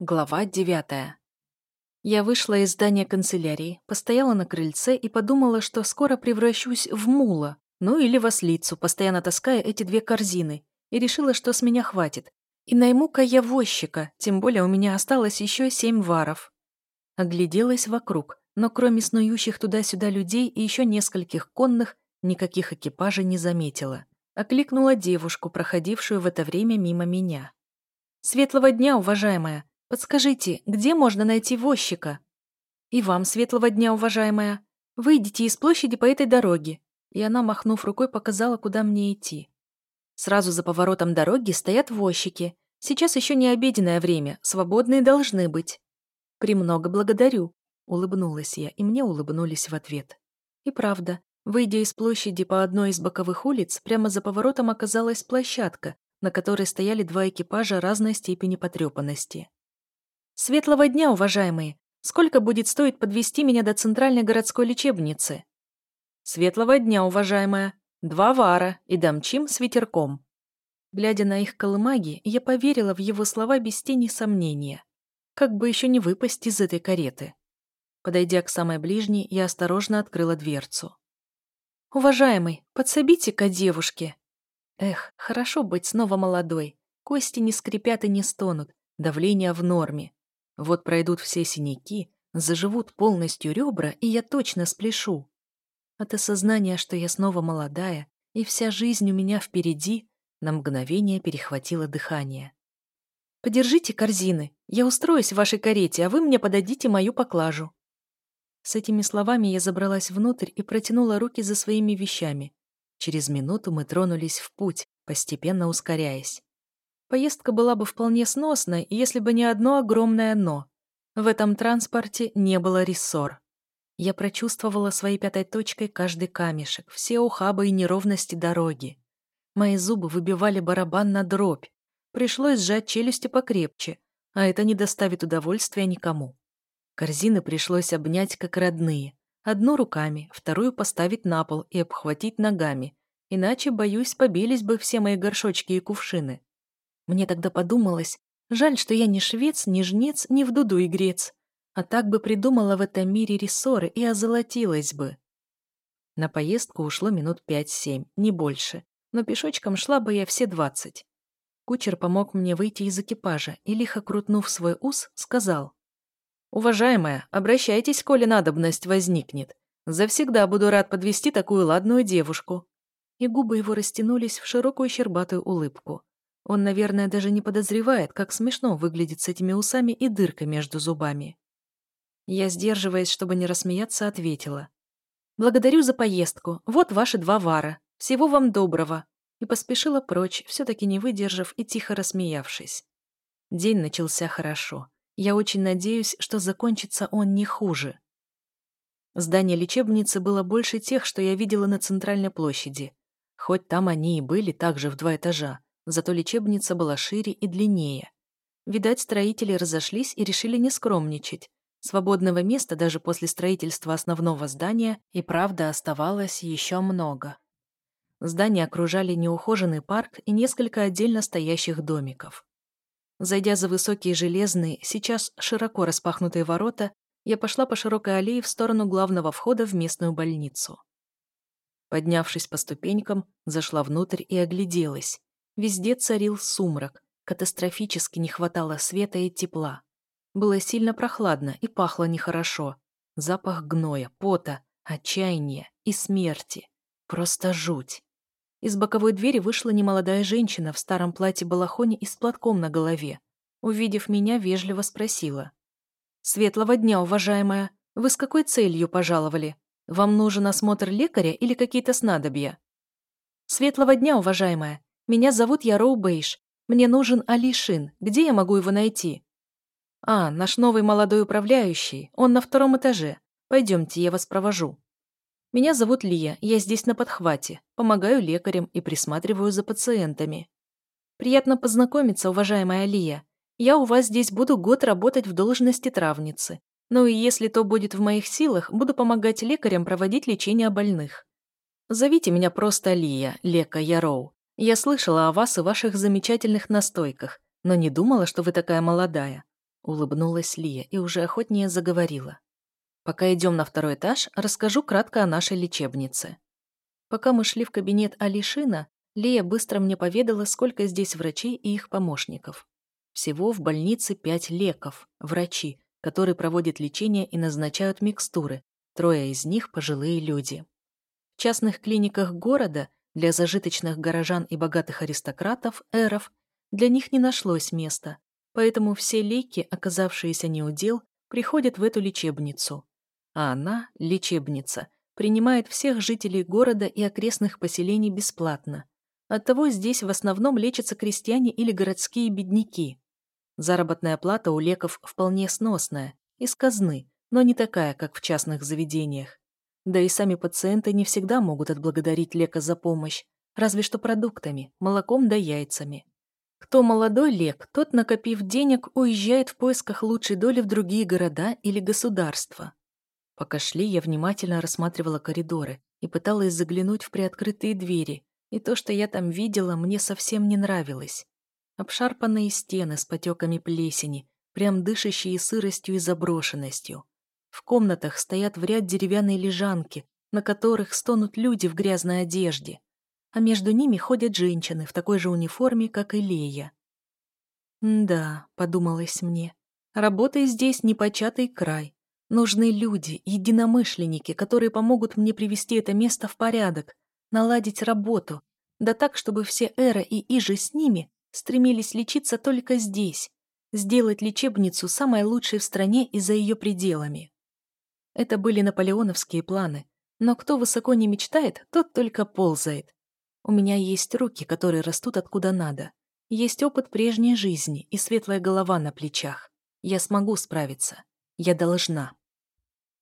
Глава девятая. Я вышла из здания канцелярии, постояла на крыльце и подумала, что скоро превращусь в мула, ну или в ослицу, постоянно таская эти две корзины, и решила, что с меня хватит. И найму-ка я возчика, тем более у меня осталось еще семь варов. Огляделась вокруг, но кроме снующих туда-сюда людей и еще нескольких конных, никаких экипажей не заметила. Окликнула девушку, проходившую в это время мимо меня. «Светлого дня, уважаемая! Подскажите, где можно найти возчика? И вам светлого дня, уважаемая. Выйдите из площади по этой дороге. И она, махнув рукой, показала, куда мне идти. Сразу за поворотом дороги стоят возчики. Сейчас еще не обеденное время, свободные должны быть. «Премного благодарю», — улыбнулась я, и мне улыбнулись в ответ. И правда, выйдя из площади по одной из боковых улиц, прямо за поворотом оказалась площадка, на которой стояли два экипажа разной степени потрепанности. «Светлого дня, уважаемые! Сколько будет стоить подвести меня до центральной городской лечебницы?» «Светлого дня, уважаемая! Два вара и домчим с ветерком!» Глядя на их колымаги, я поверила в его слова без тени сомнения. Как бы еще не выпасть из этой кареты. Подойдя к самой ближней, я осторожно открыла дверцу. «Уважаемый, подсобите-ка девушке!» Эх, хорошо быть снова молодой. Кости не скрипят и не стонут, давление в норме. Вот пройдут все синяки, заживут полностью ребра, и я точно спляшу. От осознания, что я снова молодая, и вся жизнь у меня впереди, на мгновение перехватило дыхание. «Подержите корзины, я устроюсь в вашей карете, а вы мне подадите мою поклажу». С этими словами я забралась внутрь и протянула руки за своими вещами. Через минуту мы тронулись в путь, постепенно ускоряясь. Поездка была бы вполне сносной, если бы не одно огромное «но». В этом транспорте не было рессор. Я прочувствовала своей пятой точкой каждый камешек, все ухабы и неровности дороги. Мои зубы выбивали барабан на дробь. Пришлось сжать челюсти покрепче, а это не доставит удовольствия никому. Корзины пришлось обнять как родные. Одну руками, вторую поставить на пол и обхватить ногами. Иначе, боюсь, побились бы все мои горшочки и кувшины. Мне тогда подумалось, жаль, что я не швец, не жнец, не в дуду игрец. А так бы придумала в этом мире рессоры и озолотилась бы. На поездку ушло минут пять-семь, не больше. Но пешочком шла бы я все двадцать. Кучер помог мне выйти из экипажа и, лихо крутнув свой ус, сказал. «Уважаемая, обращайтесь, коли надобность возникнет. Завсегда буду рад подвести такую ладную девушку». И губы его растянулись в широкую щербатую улыбку. Он, наверное, даже не подозревает, как смешно выглядит с этими усами и дыркой между зубами. Я, сдерживаясь, чтобы не рассмеяться, ответила. «Благодарю за поездку. Вот ваши два вара. Всего вам доброго». И поспешила прочь, все-таки не выдержав и тихо рассмеявшись. День начался хорошо. Я очень надеюсь, что закончится он не хуже. Здание лечебницы было больше тех, что я видела на центральной площади. Хоть там они и были также в два этажа, зато лечебница была шире и длиннее. Видать, строители разошлись и решили не скромничать. Свободного места даже после строительства основного здания и правда оставалось еще много. Здание окружали неухоженный парк и несколько отдельно стоящих домиков. Зайдя за высокие железные, сейчас широко распахнутые ворота, я пошла по широкой аллее в сторону главного входа в местную больницу. Поднявшись по ступенькам, зашла внутрь и огляделась. Везде царил сумрак, катастрофически не хватало света и тепла. Было сильно прохладно и пахло нехорошо. Запах гноя, пота, отчаяния и смерти. Просто жуть. Из боковой двери вышла немолодая женщина в старом платье-балахоне и с платком на голове. Увидев меня, вежливо спросила. «Светлого дня, уважаемая. Вы с какой целью пожаловали? Вам нужен осмотр лекаря или какие-то снадобья?» «Светлого дня, уважаемая. Меня зовут Яроу Бейш. Мне нужен Алишин. Где я могу его найти?» «А, наш новый молодой управляющий. Он на втором этаже. Пойдемте, я вас провожу». «Меня зовут Лия. Я здесь на подхвате. Помогаю лекарям и присматриваю за пациентами». «Приятно познакомиться, уважаемая Лия. Я у вас здесь буду год работать в должности травницы. Ну и если то будет в моих силах, буду помогать лекарям проводить лечение больных. Зовите меня просто Лия, Лека Яроу. Я слышала о вас и ваших замечательных настойках, но не думала, что вы такая молодая. Улыбнулась Лия и уже охотнее заговорила. Пока идем на второй этаж, расскажу кратко о нашей лечебнице. Пока мы шли в кабинет Алишина, Лия быстро мне поведала, сколько здесь врачей и их помощников. Всего в больнице пять леков, врачи, которые проводят лечение и назначают микстуры, трое из них – пожилые люди. В частных клиниках города для зажиточных горожан и богатых аристократов, эров, для них не нашлось места, поэтому все леки, оказавшиеся неудел, приходят в эту лечебницу. А она, лечебница, принимает всех жителей города и окрестных поселений бесплатно. Оттого здесь в основном лечатся крестьяне или городские бедняки. Заработная плата у леков вполне сносная, из казны, но не такая, как в частных заведениях. Да и сами пациенты не всегда могут отблагодарить лека за помощь, разве что продуктами, молоком да яйцами. Кто молодой лек, тот, накопив денег, уезжает в поисках лучшей доли в другие города или государства. Пока шли, я внимательно рассматривала коридоры и пыталась заглянуть в приоткрытые двери, и то, что я там видела, мне совсем не нравилось. Обшарпанные стены с потеками плесени, прям дышащие сыростью и заброшенностью. В комнатах стоят в ряд деревянные лежанки, на которых стонут люди в грязной одежде, а между ними ходят женщины в такой же униформе, как и Лея. «Да», — подумалось мне, — «работай здесь непочатый край. Нужны люди, единомышленники, которые помогут мне привести это место в порядок, наладить работу, да так, чтобы все Эра и Ижи с ними стремились лечиться только здесь, сделать лечебницу самой лучшей в стране и за ее пределами. Это были наполеоновские планы, но кто высоко не мечтает, тот только ползает. У меня есть руки, которые растут откуда надо. Есть опыт прежней жизни и светлая голова на плечах. Я смогу справиться. Я должна.